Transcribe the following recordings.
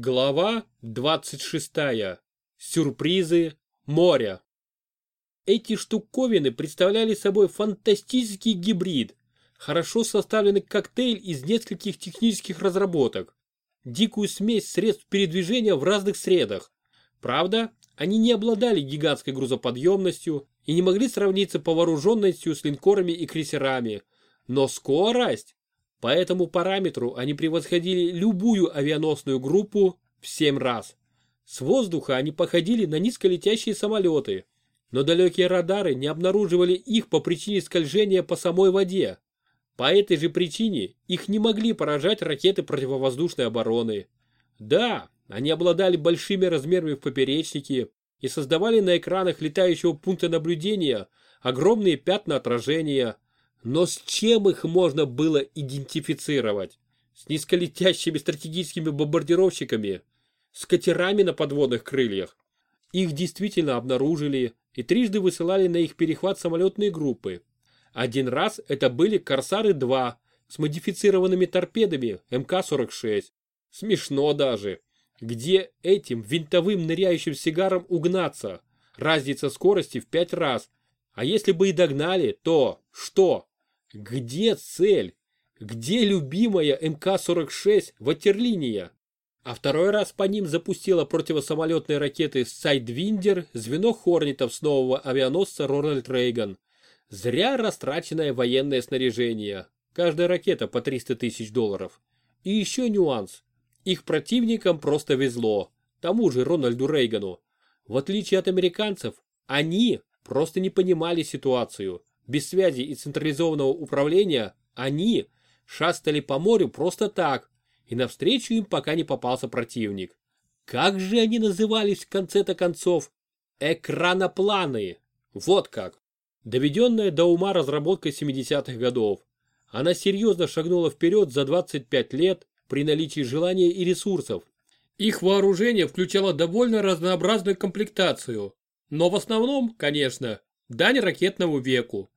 Глава 26. Сюрпризы моря. Эти штуковины представляли собой фантастический гибрид, хорошо составленный коктейль из нескольких технических разработок, дикую смесь средств передвижения в разных средах. Правда, они не обладали гигантской грузоподъемностью и не могли сравниться по вооруженностью с линкорами и крейсерами, но скорость по этому параметру они превосходили любую авианосную группу в 7 раз. С воздуха они походили на низколетящие самолеты, но далекие радары не обнаруживали их по причине скольжения по самой воде. По этой же причине их не могли поражать ракеты противовоздушной обороны. Да, они обладали большими размерами в поперечнике и создавали на экранах летающего пункта наблюдения огромные пятна отражения – но с чем их можно было идентифицировать? С низколетящими стратегическими бомбардировщиками? С катерами на подводных крыльях? Их действительно обнаружили и трижды высылали на их перехват самолетные группы. Один раз это были «Корсары-2» с модифицированными торпедами МК-46. Смешно даже. Где этим винтовым ныряющим сигаром угнаться? Разница скорости в пять раз. А если бы и догнали, то что? Где цель? Где любимая МК-46 «Ватерлиния»? А второй раз по ним запустила противосамолетные ракеты «Сайдвиндер» звено «Хорнитов» с нового авианосца «Рональд Рейган». Зря растраченное военное снаряжение. Каждая ракета по 300 тысяч долларов. И еще нюанс. Их противникам просто везло. Тому же Рональду Рейгану. В отличие от американцев, они просто не понимали ситуацию без связи и централизованного управления, они шастали по морю просто так, и навстречу им пока не попался противник. Как же они назывались в конце-то концов? Экранопланы. Вот как. Доведенная до ума разработка 70-х годов. Она серьезно шагнула вперед за 25 лет при наличии желания и ресурсов. Их вооружение включало довольно разнообразную комплектацию. Но в основном, конечно, дань ракетному веку.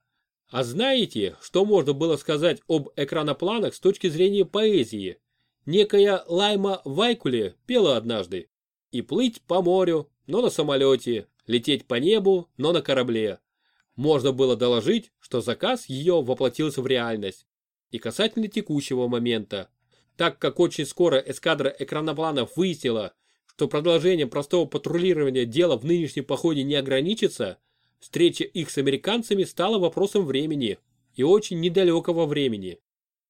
А знаете, что можно было сказать об экранопланах с точки зрения поэзии? Некая Лайма Вайкуле пела однажды. И плыть по морю, но на самолете, лететь по небу, но на корабле. Можно было доложить, что заказ ее воплотился в реальность. И касательно текущего момента. Так как очень скоро эскадра экранопланов выяснила, что продолжением простого патрулирования дела в нынешнем походе не ограничится, Встреча их с американцами стала вопросом времени, и очень недалекого времени.